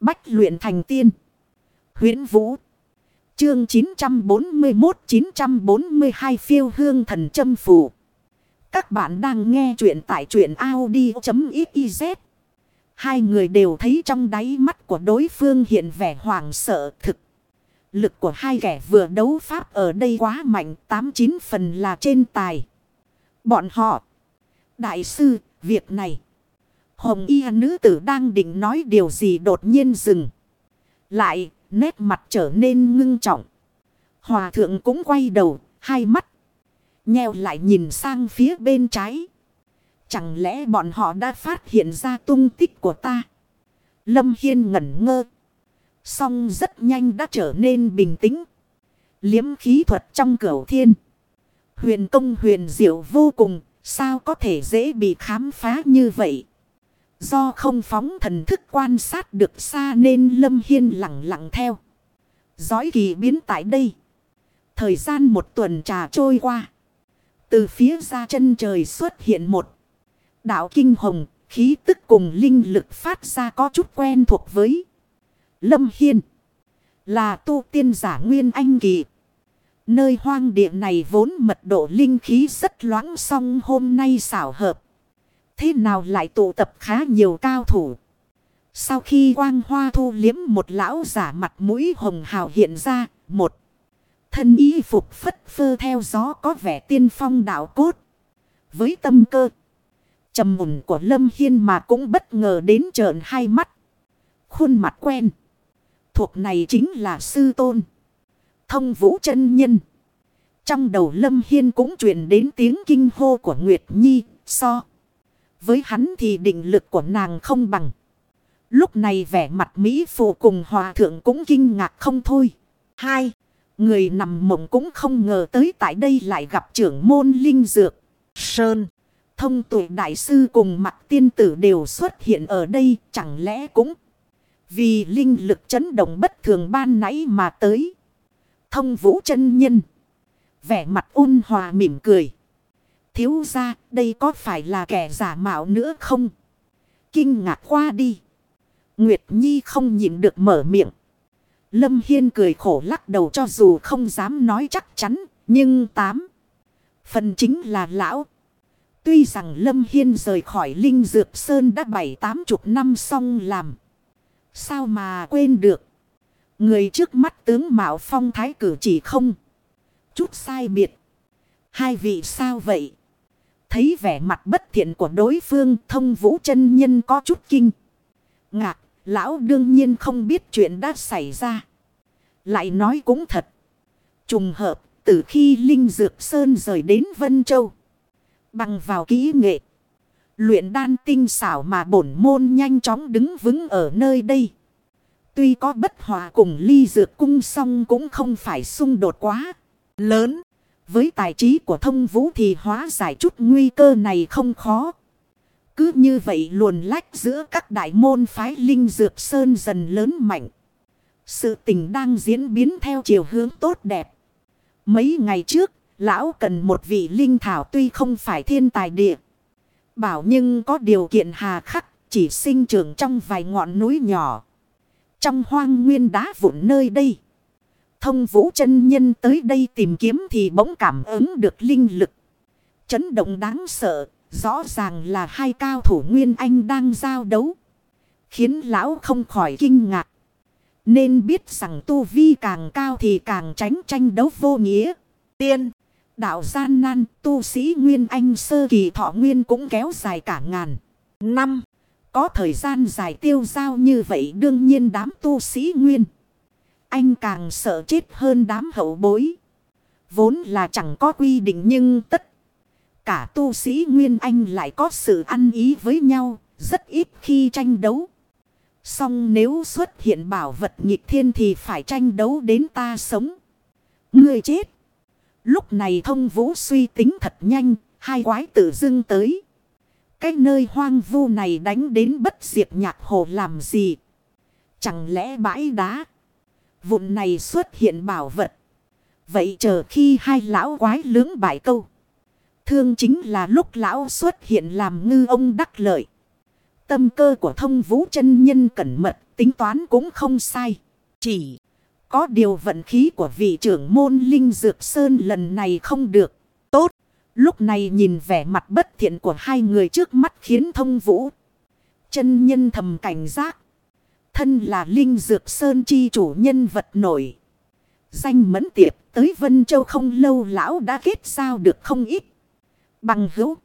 Bách luyện thành tiên. huyễn Vũ. Chương 941-942 phiêu hương thần châm phủ. Các bạn đang nghe truyện tại truyện Audi.xyz. Hai người đều thấy trong đáy mắt của đối phương hiện vẻ hoảng sợ thực. Lực của hai kẻ vừa đấu pháp ở đây quá mạnh, tám chín phần là trên tài. Bọn họ. Đại sư, việc này. Hồng y nữ tử đang định nói điều gì đột nhiên dừng. Lại, nét mặt trở nên ngưng trọng. Hòa thượng cũng quay đầu, hai mắt. Nheo lại nhìn sang phía bên trái. Chẳng lẽ bọn họ đã phát hiện ra tung tích của ta? Lâm Hiên ngẩn ngơ. Xong rất nhanh đã trở nên bình tĩnh. Liếm khí thuật trong cửu thiên. Huyền công huyền diệu vô cùng. Sao có thể dễ bị khám phá như vậy? Do không phóng thần thức quan sát được xa nên Lâm Hiên lặng lặng theo. Giói kỳ biến tại đây. Thời gian một tuần trà trôi qua. Từ phía ra chân trời xuất hiện một. Đạo kinh hồng, khí tức cùng linh lực phát ra có chút quen thuộc với. Lâm Hiên. Là tu tiên giả nguyên anh kỳ. Nơi hoang địa này vốn mật độ linh khí rất loãng song hôm nay xảo hợp. Thế nào lại tụ tập khá nhiều cao thủ. Sau khi quang hoa thu liếm một lão giả mặt mũi hồng hào hiện ra, một thân y phục phất phơ theo gió có vẻ tiên phong đạo cốt. Với tâm cơ, trầm mùn của Lâm Hiên mà cũng bất ngờ đến trợn hai mắt. Khuôn mặt quen. Thuộc này chính là sư tôn. Thông vũ chân nhân. Trong đầu Lâm Hiên cũng truyền đến tiếng kinh hô của Nguyệt Nhi, so. Với hắn thì định lực của nàng không bằng. Lúc này vẻ mặt Mỹ phụ cùng hòa thượng cũng kinh ngạc không thôi. Hai, người nằm mộng cũng không ngờ tới tại đây lại gặp trưởng môn linh dược. Sơn, thông tụ đại sư cùng mặt tiên tử đều xuất hiện ở đây chẳng lẽ cũng vì linh lực chấn động bất thường ban nãy mà tới. Thông vũ chân nhân. Vẻ mặt ôn hòa mỉm cười. Thiếu ra đây có phải là kẻ giả mạo nữa không? Kinh ngạc qua đi. Nguyệt Nhi không nhịn được mở miệng. Lâm Hiên cười khổ lắc đầu cho dù không dám nói chắc chắn. Nhưng tám. Phần chính là lão. Tuy rằng Lâm Hiên rời khỏi Linh Dược Sơn đã bảy, tám chục năm xong làm. Sao mà quên được. Người trước mắt tướng Mạo Phong Thái cử chỉ không. Chút sai biệt. Hai vị sao vậy? Thấy vẻ mặt bất thiện của đối phương thông vũ chân nhân có chút kinh. Ngạc, lão đương nhiên không biết chuyện đã xảy ra. Lại nói cũng thật. Trùng hợp, từ khi Linh Dược Sơn rời đến Vân Châu. Bằng vào kỹ nghệ. Luyện đan tinh xảo mà bổn môn nhanh chóng đứng vững ở nơi đây. Tuy có bất hòa cùng ly dược cung song cũng không phải xung đột quá lớn. Với tài trí của thông vũ thì hóa giải chút nguy cơ này không khó. Cứ như vậy luồn lách giữa các đại môn phái linh dược sơn dần lớn mạnh. Sự tình đang diễn biến theo chiều hướng tốt đẹp. Mấy ngày trước, lão cần một vị linh thảo tuy không phải thiên tài địa. Bảo nhưng có điều kiện hà khắc, chỉ sinh trưởng trong vài ngọn núi nhỏ. Trong hoang nguyên đá vụn nơi đây. Thông vũ chân nhân tới đây tìm kiếm thì bỗng cảm ứng được linh lực. Chấn động đáng sợ, rõ ràng là hai cao thủ Nguyên Anh đang giao đấu. Khiến lão không khỏi kinh ngạc. Nên biết rằng tu vi càng cao thì càng tránh tranh đấu vô nghĩa. Tiên, đạo gian nan, tu sĩ Nguyên Anh sơ kỳ thọ nguyên cũng kéo dài cả ngàn năm. Có thời gian dài tiêu giao như vậy đương nhiên đám tu sĩ Nguyên. Anh càng sợ chết hơn đám hậu bối. Vốn là chẳng có quy định nhưng tất cả tu sĩ Nguyên Anh lại có sự ăn ý với nhau, rất ít khi tranh đấu. Song nếu xuất hiện bảo vật nghịch thiên thì phải tranh đấu đến ta sống. Người chết. Lúc này thông vũ suy tính thật nhanh, hai quái tự dưng tới. Cái nơi hoang vu này đánh đến bất diệt nhạc hồ làm gì? Chẳng lẽ bãi đá? Vụn này xuất hiện bảo vật. Vậy chờ khi hai lão quái lưỡng bại câu. Thương chính là lúc lão xuất hiện làm ngư ông đắc lợi. Tâm cơ của thông vũ chân nhân cẩn mật, tính toán cũng không sai. Chỉ có điều vận khí của vị trưởng môn Linh Dược Sơn lần này không được. Tốt. Lúc này nhìn vẻ mặt bất thiện của hai người trước mắt khiến thông vũ. Chân nhân thầm cảnh giác. Thân là Linh Dược Sơn chi chủ nhân vật nổi. Danh mẫn tiệp tới Vân Châu không lâu lão đã kết giao được không ít. Bằng hữu.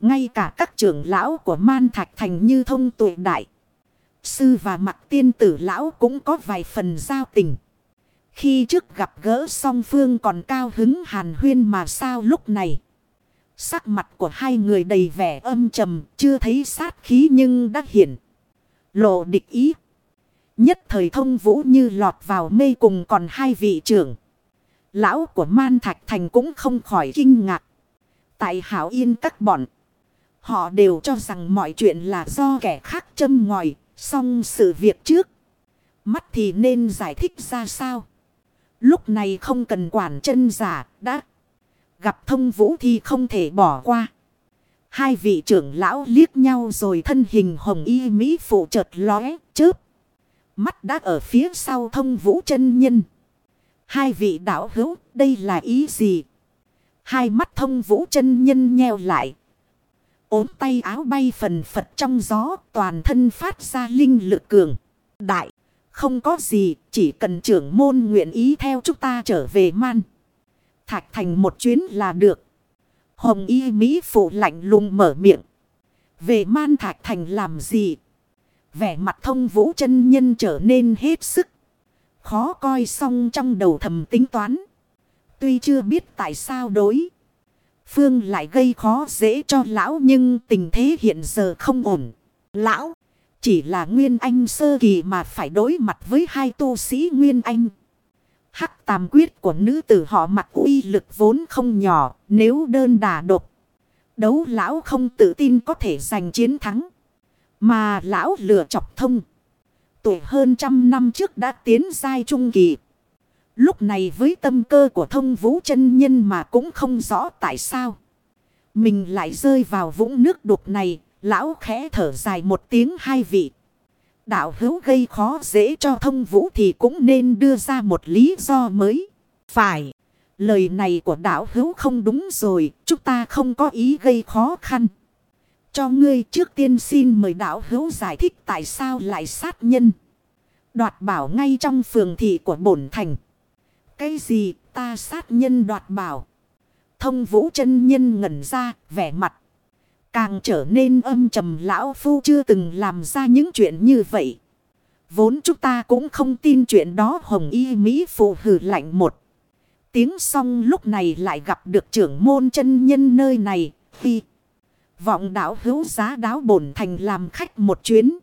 Ngay cả các trưởng lão của Man Thạch Thành như thông tuệ đại. Sư và mặt tiên tử lão cũng có vài phần giao tình. Khi trước gặp gỡ song phương còn cao hứng hàn huyên mà sao lúc này. Sắc mặt của hai người đầy vẻ âm trầm, chưa thấy sát khí nhưng đã hiện. Lộ địch ý. Nhất thời thông vũ như lọt vào mê cùng còn hai vị trưởng. Lão của Man Thạch Thành cũng không khỏi kinh ngạc. Tại hảo yên các bọn. Họ đều cho rằng mọi chuyện là do kẻ khác châm ngòi. Xong sự việc trước. Mắt thì nên giải thích ra sao. Lúc này không cần quản chân giả đã. Gặp thông vũ thì không thể bỏ qua. Hai vị trưởng lão liếc nhau rồi thân hình hồng y mỹ phụ chợt lóe, chớp. Mắt đã ở phía sau thông vũ chân nhân. Hai vị đạo hữu đây là ý gì? Hai mắt thông vũ chân nhân nheo lại. ốm tay áo bay phần phật trong gió toàn thân phát ra linh lực cường. Đại. Không có gì, chỉ cần trưởng môn nguyện ý theo chúng ta trở về man. Thạch thành một chuyến là được. Hồng y Mỹ phụ lạnh lùng mở miệng. Về man thạch thành làm gì? Vẻ mặt thông vũ chân nhân trở nên hết sức. Khó coi xong trong đầu thầm tính toán. Tuy chưa biết tại sao đối. Phương lại gây khó dễ cho lão nhưng tình thế hiện giờ không ổn. Lão, chỉ là Nguyên Anh sơ kỳ mà phải đối mặt với hai tu sĩ Nguyên Anh. Hắc tàm quyết của nữ tử họ mặc uy lực vốn không nhỏ, nếu đơn đà độc. Đấu lão không tự tin có thể giành chiến thắng. Mà lão lừa chọc thông. Tuổi hơn trăm năm trước đã tiến giai trung kỳ. Lúc này với tâm cơ của thông vũ chân nhân mà cũng không rõ tại sao. Mình lại rơi vào vũng nước đục này, Lão khẽ thở dài một tiếng hai vị. Đạo hữu gây khó dễ cho thông vũ thì cũng nên đưa ra một lý do mới. Phải. Lời này của đạo hữu không đúng rồi. Chúng ta không có ý gây khó khăn. Cho ngươi trước tiên xin mời đạo hữu giải thích tại sao lại sát nhân. Đoạt bảo ngay trong phường thị của bổn thành. Cái gì ta sát nhân đoạt bảo. Thông vũ chân nhân ngẩn ra, vẻ mặt Càng trở nên âm trầm, lão phu chưa từng làm ra những chuyện như vậy. Vốn chúng ta cũng không tin chuyện đó, hồng y Mỹ phụ hử lạnh một. Tiếng xong lúc này lại gặp được trưởng môn chân nhân nơi này. Khi vọng đảo hữu giá đáo bổn thành làm khách một chuyến.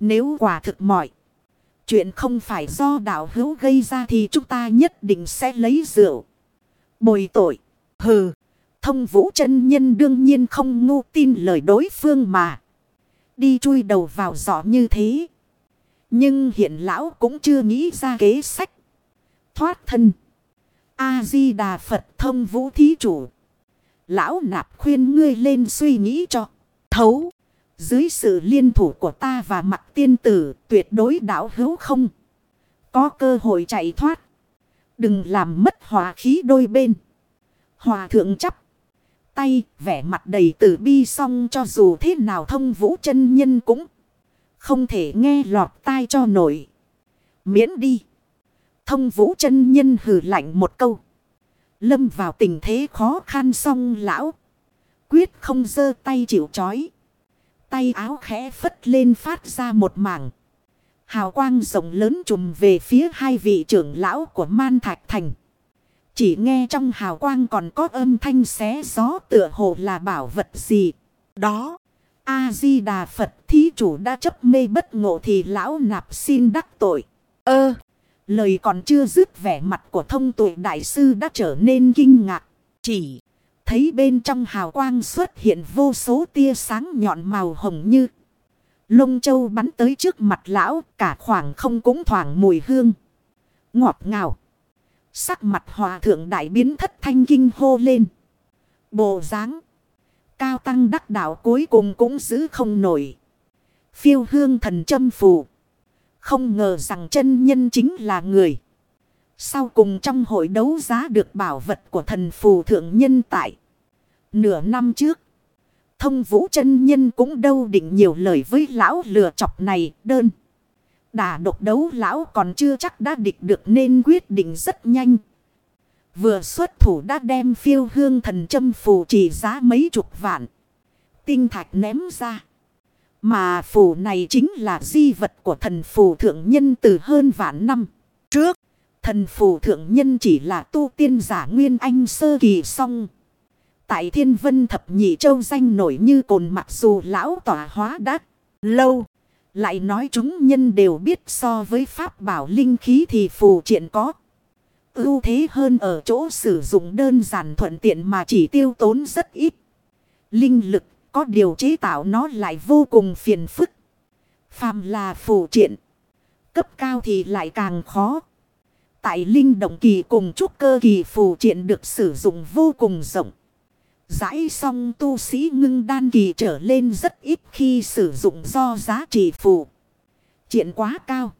Nếu quả thực mọi. Chuyện không phải do đạo hữu gây ra thì chúng ta nhất định sẽ lấy rượu. Bồi tội. Hừ. Thông vũ chân nhân đương nhiên không ngu tin lời đối phương mà. Đi chui đầu vào giỏ như thế. Nhưng hiện lão cũng chưa nghĩ ra kế sách. Thoát thân. A-di-đà Phật thông vũ thí chủ. Lão nạp khuyên ngươi lên suy nghĩ cho. Thấu. Dưới sự liên thủ của ta và mặt tiên tử tuyệt đối đảo hữu không. Có cơ hội chạy thoát. Đừng làm mất hòa khí đôi bên. Hòa thượng chấp tay, vẻ mặt đầy tử bi xong cho dù thế nào thông vũ chân nhân cũng không thể nghe lọt tai cho nổi. Miễn đi. Thông vũ chân nhân hừ lạnh một câu. Lâm vào tình thế khó khăn xong lão. Quyết không dơ tay chịu chói. Tay áo khẽ phất lên phát ra một mảng. Hào quang rộng lớn trùm về phía hai vị trưởng lão của Man Thạch Thành. Chỉ nghe trong hào quang còn có âm thanh xé gió tựa hồ là bảo vật gì. Đó. A-di-đà Phật thí chủ đã chấp mê bất ngộ thì lão nạp xin đắc tội. Ơ lời còn chưa dứt vẻ mặt của thông tuệ đại sư đã trở nên kinh ngạc. Chỉ thấy bên trong hào quang xuất hiện vô số tia sáng nhọn màu hồng như. Lông châu bắn tới trước mặt lão, cả khoảng không cũng thoảng mùi hương. Ngọt ngào. Sắc mặt hòa thượng đại biến thất thanh kinh hô lên. Bộ dáng Cao tăng đắc đạo cuối cùng cũng giữ không nổi. Phiêu hương thần châm phù. Không ngờ rằng chân nhân chính là người. Sau cùng trong hội đấu giá được bảo vật của thần phù thượng nhân tại. Nửa năm trước. Thông vũ chân nhân cũng đâu định nhiều lời với lão lừa chọc này đơn. Đả độc đấu lão còn chưa chắc đã địch được nên quyết định rất nhanh. Vừa xuất thủ đã đem phiêu hương thần châm phù chỉ giá mấy chục vạn. Tinh thạch ném ra. Mà phù này chính là di vật của thần phù thượng nhân từ hơn vạn năm trước. Thần phù thượng nhân chỉ là tu tiên giả nguyên anh sơ kỳ song. Tại thiên vân thập nhị châu danh nổi như cồn mặc dù lão tỏa hóa đắc lâu. Lại nói chúng nhân đều biết so với pháp bảo linh khí thì phù triện có. ưu thế hơn ở chỗ sử dụng đơn giản thuận tiện mà chỉ tiêu tốn rất ít. Linh lực có điều chế tạo nó lại vô cùng phiền phức. Phàm là phù triện. Cấp cao thì lại càng khó. Tại linh động kỳ cùng trúc cơ kỳ phù triện được sử dụng vô cùng rộng. Giải xong tu sĩ ngưng đan kỳ trở lên rất ít khi sử dụng do giá trị phù. Triện quá cao.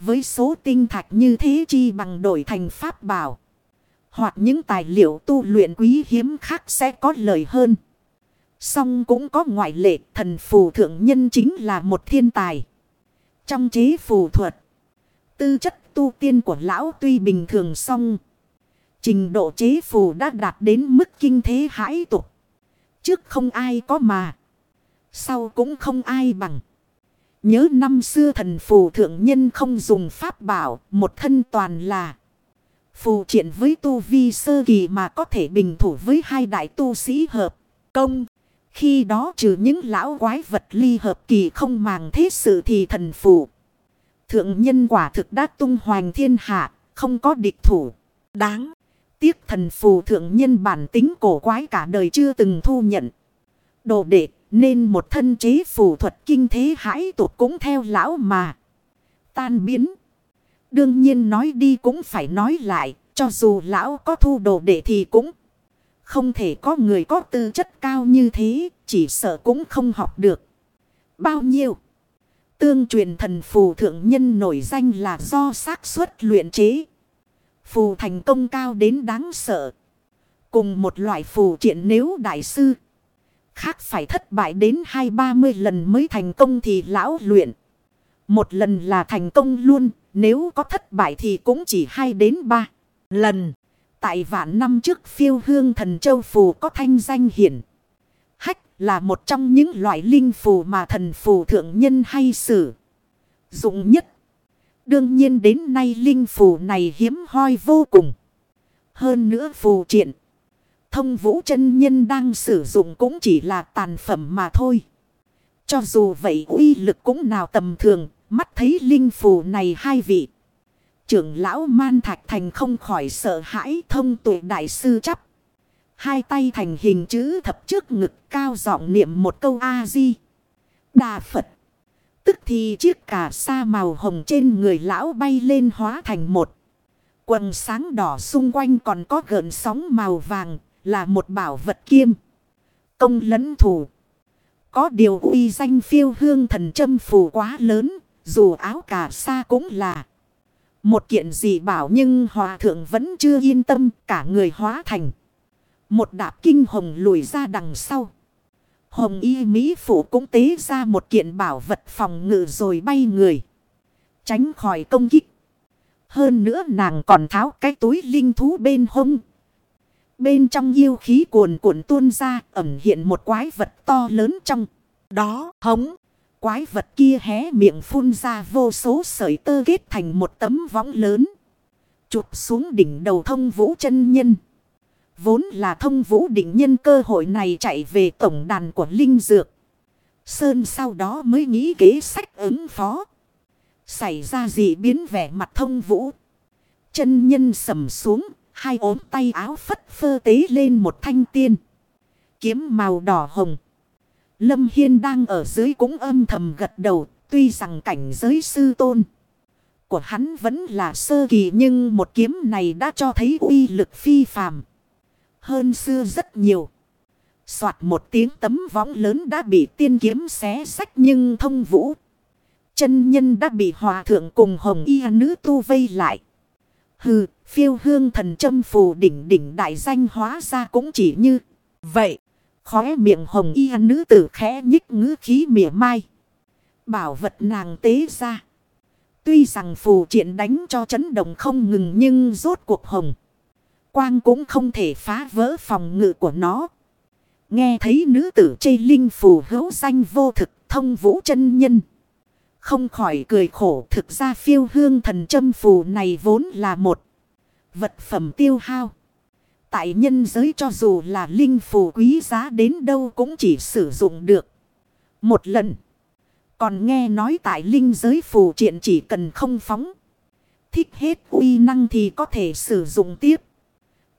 Với số tinh thạch như thế chi bằng đổi thành pháp bảo. Hoặc những tài liệu tu luyện quý hiếm khác sẽ có lợi hơn. Song cũng có ngoại lệ, thần phù thượng nhân chính là một thiên tài. Trong chế phù thuật. Tư chất tu tiên của lão tuy bình thường song. Trình độ chế phù đã đạt đến mức kinh thế hãi tục. Trước không ai có mà. Sau cũng không ai bằng. Nhớ năm xưa thần phù thượng nhân không dùng pháp bảo. Một thân toàn là. Phù triện với tu vi sơ kỳ mà có thể bình thủ với hai đại tu sĩ hợp. Công. Khi đó trừ những lão quái vật ly hợp kỳ không màng thế sự thì thần phù. Thượng nhân quả thực đã tung hoành thiên hạ. Không có địch thủ. Đáng. Tiếc thần phù thượng nhân bản tính cổ quái cả đời chưa từng thu nhận. Đồ đệ, nên một thân chế phù thuật kinh thế hãi tụt cũng theo lão mà. Tan biến. Đương nhiên nói đi cũng phải nói lại. Cho dù lão có thu đồ đệ thì cũng không thể có người có tư chất cao như thế. Chỉ sợ cũng không học được. Bao nhiêu? Tương truyền thần phù thượng nhân nổi danh là do xác suất luyện chế. Phù thành công cao đến đáng sợ. Cùng một loại phù triện nếu đại sư. Khác phải thất bại đến hai ba mươi lần mới thành công thì lão luyện. Một lần là thành công luôn. Nếu có thất bại thì cũng chỉ hai đến ba lần. Tại vạn năm trước phiêu hương thần châu phù có thanh danh hiển. Hách là một trong những loại linh phù mà thần phù thượng nhân hay sử. Dụng nhất. Đương nhiên đến nay linh phù này hiếm hoi vô cùng. Hơn nữa phù triện. Thông vũ chân nhân đang sử dụng cũng chỉ là tàn phẩm mà thôi. Cho dù vậy uy lực cũng nào tầm thường. Mắt thấy linh phù này hai vị. Trưởng lão man thạch thành không khỏi sợ hãi thông tuệ đại sư chắp. Hai tay thành hình chữ thập trước ngực cao giọng niệm một câu A-di. Đà Phật. Tức thì chiếc cà sa màu hồng trên người lão bay lên hóa thành một. Quần sáng đỏ xung quanh còn có gợn sóng màu vàng, là một bảo vật kiêm. Công lẫn thủ. Có điều uy danh phiêu hương thần châm phù quá lớn. Dù áo cà sa cũng là. Một kiện gì bảo nhưng hòa thượng vẫn chưa yên tâm, cả người hóa thành. Một đạp kinh hồng lùi ra đằng sau. Hồng y Mỹ phủ cũng tế ra một kiện bảo vật phòng ngự rồi bay người. Tránh khỏi công kích. Hơn nữa nàng còn tháo cái túi linh thú bên hông. Bên trong yêu khí cuồn cuộn tuôn ra ẩm hiện một quái vật to lớn trong. Đó, hống. Quái vật kia hé miệng phun ra vô số sợi tơ kết thành một tấm võng lớn. Chụp xuống đỉnh đầu thông vũ chân nhân. Vốn là thông vũ định nhân cơ hội này chạy về tổng đàn của Linh Dược. Sơn sau đó mới nghĩ kế sách ứng phó. Xảy ra gì biến vẻ mặt thông vũ. Chân nhân sầm xuống, hai ốm tay áo phất phơ tế lên một thanh tiên. Kiếm màu đỏ hồng. Lâm Hiên đang ở dưới cũng âm thầm gật đầu, tuy rằng cảnh giới sư tôn của hắn vẫn là sơ kỳ nhưng một kiếm này đã cho thấy uy lực phi phàm hơn xưa rất nhiều. Soạt một tiếng tấm võng lớn đã bị tiên kiếm xé sách nhưng thông vũ. chân nhân đã bị hòa thượng cùng hồng y nữ tu vây lại. Hừ, phiêu hương thần châm phù đỉnh đỉnh đại danh hóa ra cũng chỉ như vậy. Khóe miệng hồng y nữ tử khẽ nhích ngữ khí mỉa mai. Bảo vật nàng tế ra. Tuy rằng phù triện đánh cho chấn động không ngừng nhưng rốt cuộc hồng. Quang cũng không thể phá vỡ phòng ngự của nó. Nghe thấy nữ tử chê linh phù hữu danh vô thực, thông vũ chân nhân. Không khỏi cười khổ, thực ra phiêu hương thần châm phù này vốn là một vật phẩm tiêu hao. Tại nhân giới cho dù là linh phù quý giá đến đâu cũng chỉ sử dụng được một lần. Còn nghe nói tại linh giới phù triện chỉ cần không phóng. Thích hết uy năng thì có thể sử dụng tiếp.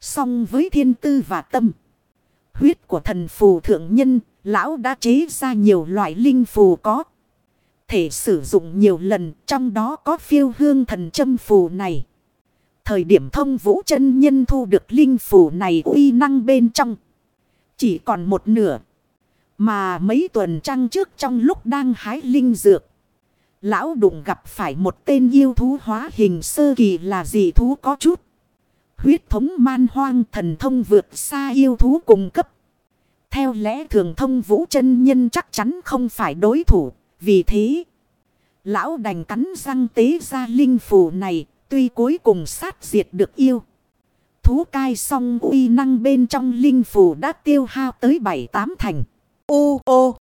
Song với thiên tư và tâm. Huyết của thần phù thượng nhân, lão đã chế ra nhiều loại linh phù có. Thể sử dụng nhiều lần, trong đó có phiêu hương thần châm phù này. Thời điểm thông vũ chân nhân thu được linh phù này uy năng bên trong. Chỉ còn một nửa. Mà mấy tuần trăng trước trong lúc đang hái linh dược. Lão đụng gặp phải một tên yêu thú hóa hình sơ kỳ là gì thú có chút. Huyết thống man hoang thần thông vượt xa yêu thú cùng cấp. Theo lẽ thường thông vũ chân nhân chắc chắn không phải đối thủ. Vì thế, lão đành cắn răng tế ra linh phù này. Tuy cuối cùng sát diệt được yêu. Thú cai song uy năng bên trong linh phù đã tiêu hao tới bảy tám thành. Ô ô!